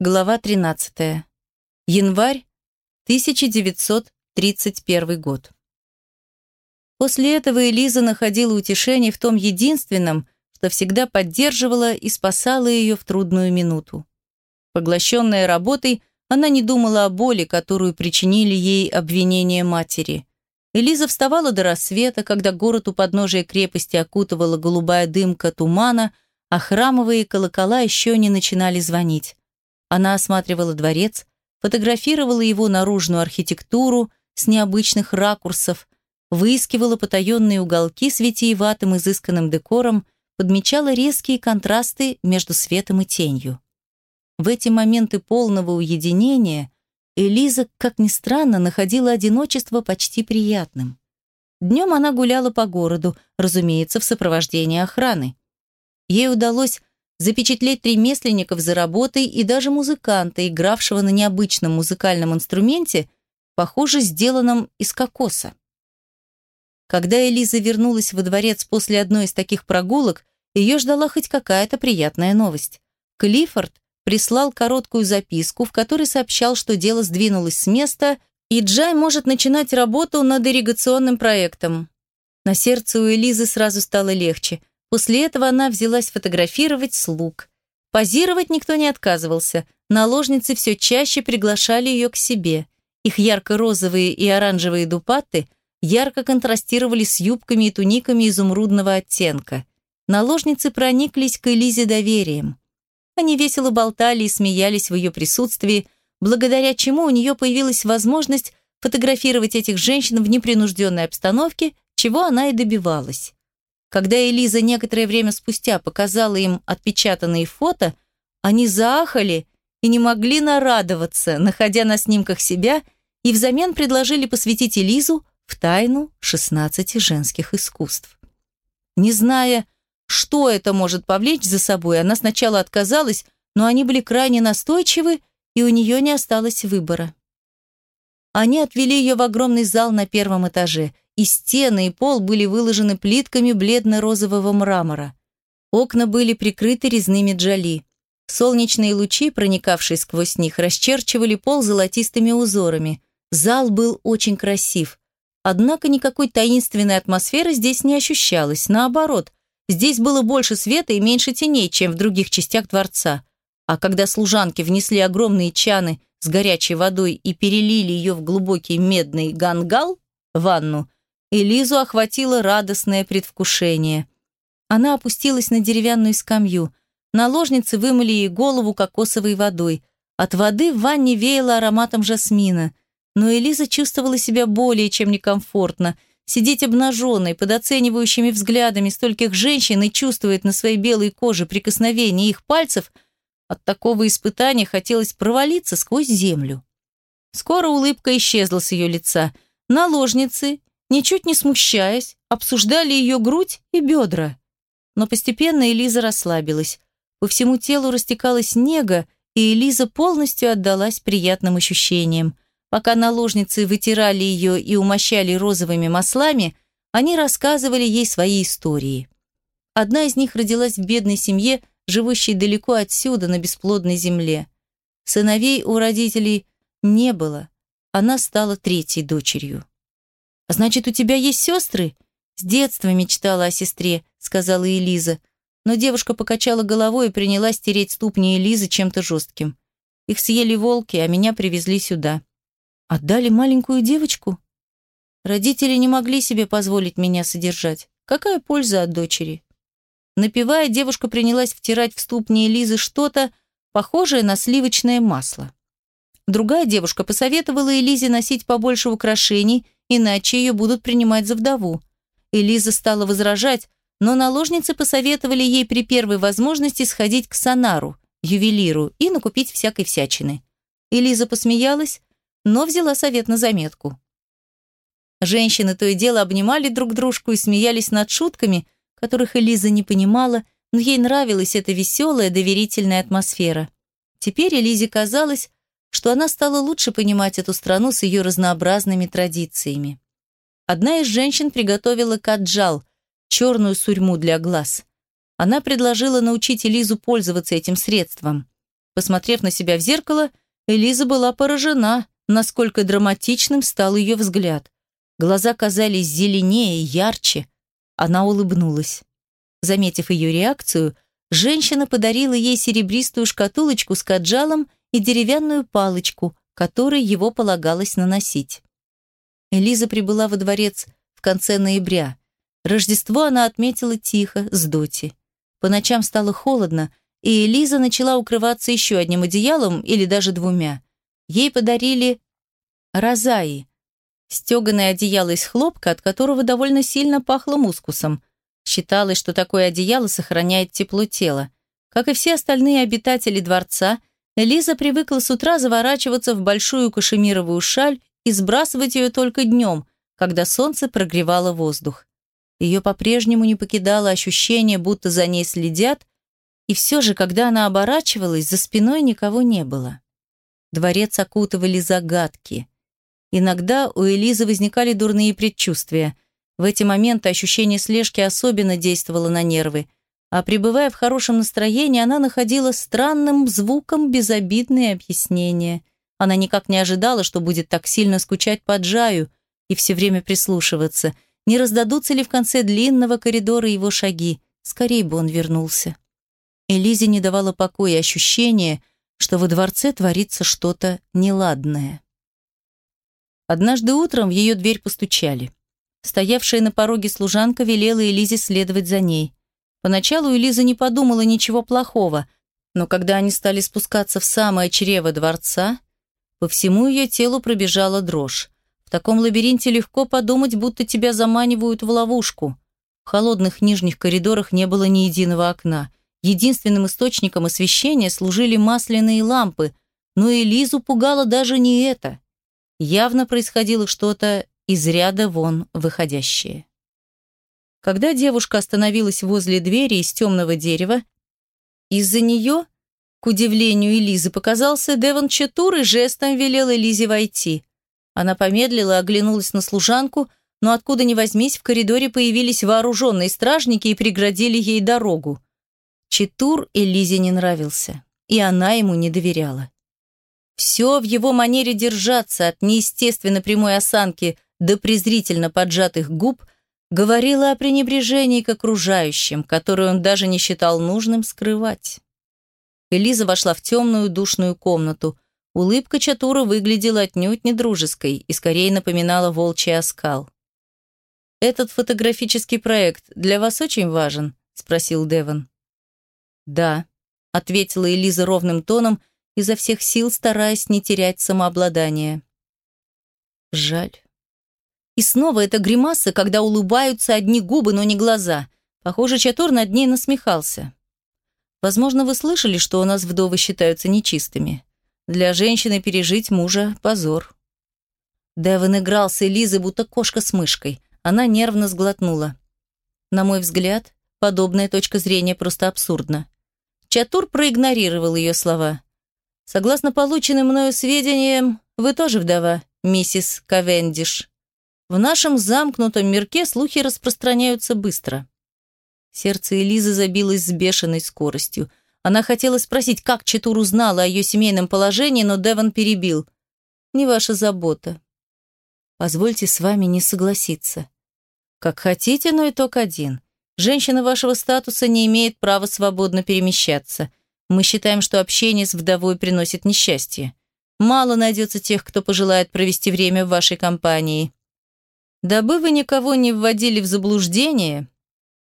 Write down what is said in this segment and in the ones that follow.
Глава 13. Январь 1931 год. После этого Элиза находила утешение в том единственном, что всегда поддерживала и спасала ее в трудную минуту. Поглощенная работой, она не думала о боли, которую причинили ей обвинения матери. Элиза вставала до рассвета, когда город у подножия крепости окутывала голубая дымка тумана, а храмовые колокола еще не начинали звонить. Она осматривала дворец, фотографировала его наружную архитектуру с необычных ракурсов, выискивала потаенные уголки с витиеватым изысканным декором, подмечала резкие контрасты между светом и тенью. В эти моменты полного уединения Элиза, как ни странно, находила одиночество почти приятным. Днем она гуляла по городу, разумеется, в сопровождении охраны. Ей удалось запечатлеть ремесленников за работой и даже музыканта, игравшего на необычном музыкальном инструменте, похоже, сделанном из кокоса. Когда Элиза вернулась во дворец после одной из таких прогулок, ее ждала хоть какая-то приятная новость. Клиффорд прислал короткую записку, в которой сообщал, что дело сдвинулось с места, и Джай может начинать работу над ирригационным проектом. На сердце у Элизы сразу стало легче – После этого она взялась фотографировать слуг. Позировать никто не отказывался. Наложницы все чаще приглашали ее к себе. Их ярко-розовые и оранжевые дупаты ярко контрастировали с юбками и туниками изумрудного оттенка. Наложницы прониклись к Элизе доверием. Они весело болтали и смеялись в ее присутствии, благодаря чему у нее появилась возможность фотографировать этих женщин в непринужденной обстановке, чего она и добивалась. Когда Элиза некоторое время спустя показала им отпечатанные фото, они заахали и не могли нарадоваться, находя на снимках себя, и взамен предложили посвятить Элизу в тайну 16 женских искусств. Не зная, что это может повлечь за собой, она сначала отказалась, но они были крайне настойчивы, и у нее не осталось выбора. Они отвели ее в огромный зал на первом этаже – и стены, и пол были выложены плитками бледно-розового мрамора. Окна были прикрыты резными джали. Солнечные лучи, проникавшие сквозь них, расчерчивали пол золотистыми узорами. Зал был очень красив. Однако никакой таинственной атмосферы здесь не ощущалось. Наоборот, здесь было больше света и меньше теней, чем в других частях дворца. А когда служанки внесли огромные чаны с горячей водой и перелили ее в глубокий медный гангал, ванну, и Лизу охватило радостное предвкушение. Она опустилась на деревянную скамью. Наложницы вымыли ей голову кокосовой водой. От воды в ванне веяло ароматом жасмина. Но Элиза чувствовала себя более чем некомфортно. Сидеть обнаженной, под оценивающими взглядами стольких женщин и чувствовать на своей белой коже прикосновение их пальцев, от такого испытания хотелось провалиться сквозь землю. Скоро улыбка исчезла с ее лица. Наложницы ничуть не смущаясь, обсуждали ее грудь и бедра. Но постепенно Элиза расслабилась. По всему телу растекалась нега, и Элиза полностью отдалась приятным ощущениям. Пока наложницы вытирали ее и умощали розовыми маслами, они рассказывали ей свои истории. Одна из них родилась в бедной семье, живущей далеко отсюда, на бесплодной земле. Сыновей у родителей не было. Она стала третьей дочерью. «Значит, у тебя есть сестры?» «С детства мечтала о сестре», — сказала Элиза. Но девушка покачала головой и принялась тереть ступни Элизы чем-то жестким. Их съели волки, а меня привезли сюда. Отдали маленькую девочку? Родители не могли себе позволить меня содержать. Какая польза от дочери? Напивая, девушка принялась втирать в ступни Элизы что-то, похожее на сливочное масло. Другая девушка посоветовала Элизе носить побольше украшений иначе ее будут принимать за вдову. Элиза стала возражать, но наложницы посоветовали ей при первой возможности сходить к Сонару, ювелиру, и накупить всякой всячины. Элиза посмеялась, но взяла совет на заметку. Женщины то и дело обнимали друг дружку и смеялись над шутками, которых Элиза не понимала, но ей нравилась эта веселая, доверительная атмосфера. Теперь Элизе казалось, что она стала лучше понимать эту страну с ее разнообразными традициями. Одна из женщин приготовила каджал, черную сурьму для глаз. Она предложила научить Элизу пользоваться этим средством. Посмотрев на себя в зеркало, Элиза была поражена, насколько драматичным стал ее взгляд. Глаза казались зеленее, ярче. Она улыбнулась. Заметив ее реакцию, женщина подарила ей серебристую шкатулочку с каджалом и деревянную палочку, которой его полагалось наносить. Элиза прибыла во дворец в конце ноября. Рождество она отметила тихо, с Доти. По ночам стало холодно, и Элиза начала укрываться еще одним одеялом или даже двумя. Ей подарили розаи, стеганое одеяло из хлопка, от которого довольно сильно пахло мускусом. Считалось, что такое одеяло сохраняет тепло тела. Как и все остальные обитатели дворца, Элиза привыкла с утра заворачиваться в большую кашемировую шаль и сбрасывать ее только днем, когда солнце прогревало воздух. Ее по-прежнему не покидало ощущение, будто за ней следят, и все же, когда она оборачивалась, за спиной никого не было. Дворец окутывали загадки. Иногда у Элизы возникали дурные предчувствия. В эти моменты ощущение слежки особенно действовало на нервы, а пребывая в хорошем настроении, она находила странным звуком безобидные объяснения. Она никак не ожидала, что будет так сильно скучать по Джаю и все время прислушиваться – не раздадутся ли в конце длинного коридора его шаги. Скорее бы он вернулся. Элизе не давало покоя ощущение, что во дворце творится что-то неладное. Однажды утром в ее дверь постучали. Стоявшая на пороге служанка велела Элизе следовать за ней. Поначалу Элиза не подумала ничего плохого, но когда они стали спускаться в самое чрево дворца, по всему ее телу пробежала дрожь. В таком лабиринте легко подумать, будто тебя заманивают в ловушку. В холодных нижних коридорах не было ни единого окна. Единственным источником освещения служили масляные лампы, но Элизу пугало даже не это. Явно происходило что-то из ряда вон выходящее. Когда девушка остановилась возле двери из темного дерева, из-за нее, к удивлению Элизы, показался Девон Четур и жестом велел Элизе войти. Она помедлила, оглянулась на служанку, но откуда ни возьмись, в коридоре появились вооруженные стражники и преградили ей дорогу. Читур Элизе не нравился, и она ему не доверяла. Все в его манере держаться от неестественно прямой осанки до презрительно поджатых губ говорило о пренебрежении к окружающим, которое он даже не считал нужным скрывать. Элиза вошла в темную душную комнату. Улыбка Чатура выглядела отнюдь не дружеской и скорее напоминала волчий оскал. «Этот фотографический проект для вас очень важен?» – спросил Деван. «Да», – ответила Элиза ровным тоном, изо всех сил стараясь не терять самообладание. «Жаль». И снова эта гримаса, когда улыбаются одни губы, но не глаза. Похоже, Чатур над ней насмехался. «Возможно, вы слышали, что у нас вдовы считаются нечистыми. Для женщины пережить мужа – позор. Девон играл с Элизой, будто кошка с мышкой. Она нервно сглотнула. На мой взгляд, подобная точка зрения просто абсурдна. Чатур проигнорировал ее слова. «Согласно полученным мною сведениям, вы тоже вдова, миссис Кавендиш. В нашем замкнутом мирке слухи распространяются быстро». Сердце Элизы забилось с бешеной скоростью – она хотела спросить, как Читур узнала о ее семейном положении, но Деван перебил. «Не ваша забота. Позвольте с вами не согласиться. Как хотите, но итог один. Женщина вашего статуса не имеет права свободно перемещаться. Мы считаем, что общение с вдовой приносит несчастье. Мало найдется тех, кто пожелает провести время в вашей компании. Дабы вы никого не вводили в заблуждение,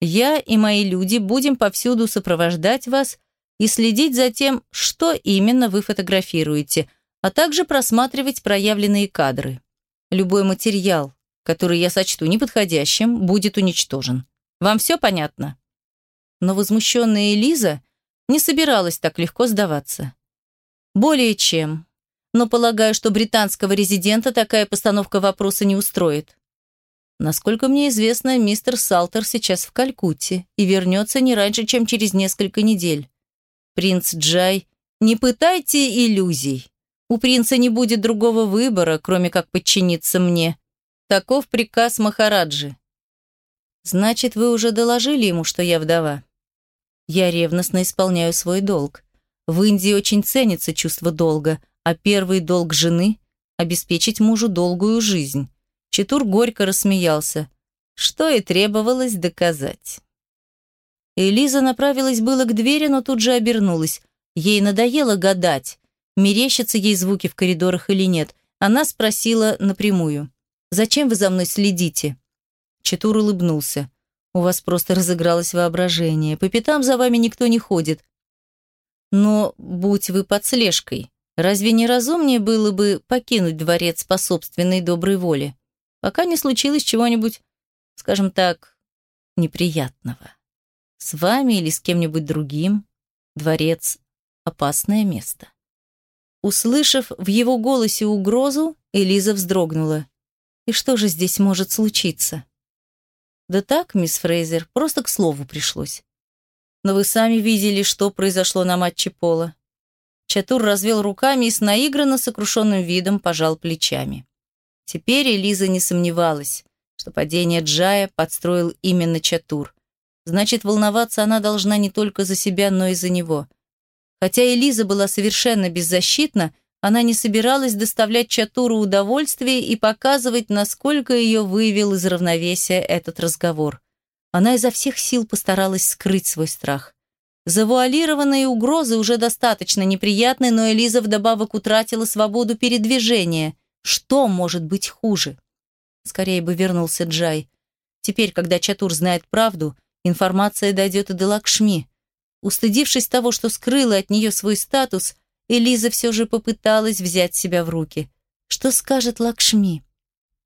я и мои люди будем повсюду сопровождать вас и следить за тем, что именно вы фотографируете, а также просматривать проявленные кадры. Любой материал, который я сочту неподходящим, будет уничтожен. Вам все понятно? Но возмущенная Элиза не собиралась так легко сдаваться. Более чем. Но полагаю, что британского резидента такая постановка вопроса не устроит. Насколько мне известно, мистер Салтер сейчас в Калькутте и вернется не раньше, чем через несколько недель. Принц Джай, не пытайте иллюзий. У принца не будет другого выбора, кроме как подчиниться мне. Таков приказ Махараджи. Значит, вы уже доложили ему, что я вдова? Я ревностно исполняю свой долг. В Индии очень ценится чувство долга, а первый долг жены – обеспечить мужу долгую жизнь. Четур горько рассмеялся, что и требовалось доказать. Элиза направилась было к двери, но тут же обернулась. Ей надоело гадать, мерещатся ей звуки в коридорах или нет. Она спросила напрямую. «Зачем вы за мной следите?» Четур улыбнулся. «У вас просто разыгралось воображение. По пятам за вами никто не ходит. Но будь вы под слежкой, разве не разумнее было бы покинуть дворец по собственной доброй воле, пока не случилось чего-нибудь, скажем так, неприятного? С вами или с кем-нибудь другим дворец — опасное место». Услышав в его голосе угрозу, Элиза вздрогнула. «И что же здесь может случиться?» «Да так, мисс Фрейзер, просто к слову пришлось. Но вы сами видели, что произошло на матче пола». Чатур развел руками и с наигранно сокрушенным видом пожал плечами. Теперь Элиза не сомневалась, что падение Джая подстроил именно Чатур. Значит, волноваться она должна не только за себя, но и за него. Хотя Элиза была совершенно беззащитна, она не собиралась доставлять Чатуру удовольствие и показывать, насколько ее вывел из равновесия этот разговор. Она изо всех сил постаралась скрыть свой страх. Завуалированные угрозы уже достаточно неприятны, но Элиза вдобавок утратила свободу передвижения. Что может быть хуже? Скорее бы вернулся Джай. Теперь, когда Чатур знает правду, информация дойдет и до Лакшми. Устыдившись того, что скрыла от нее свой статус, Элиза все же попыталась взять себя в руки. Что скажет Лакшми?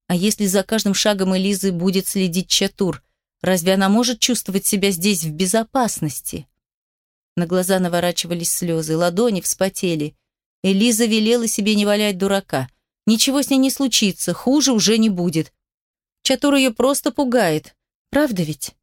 А если за каждым шагом Элизы будет следить Чатур? Разве она может чувствовать себя здесь в безопасности? На глаза наворачивались слезы, ладони вспотели. Элиза велела себе не валять дурака. Ничего с ней не случится, хуже уже не будет. Чатур ее просто пугает. Правда ведь?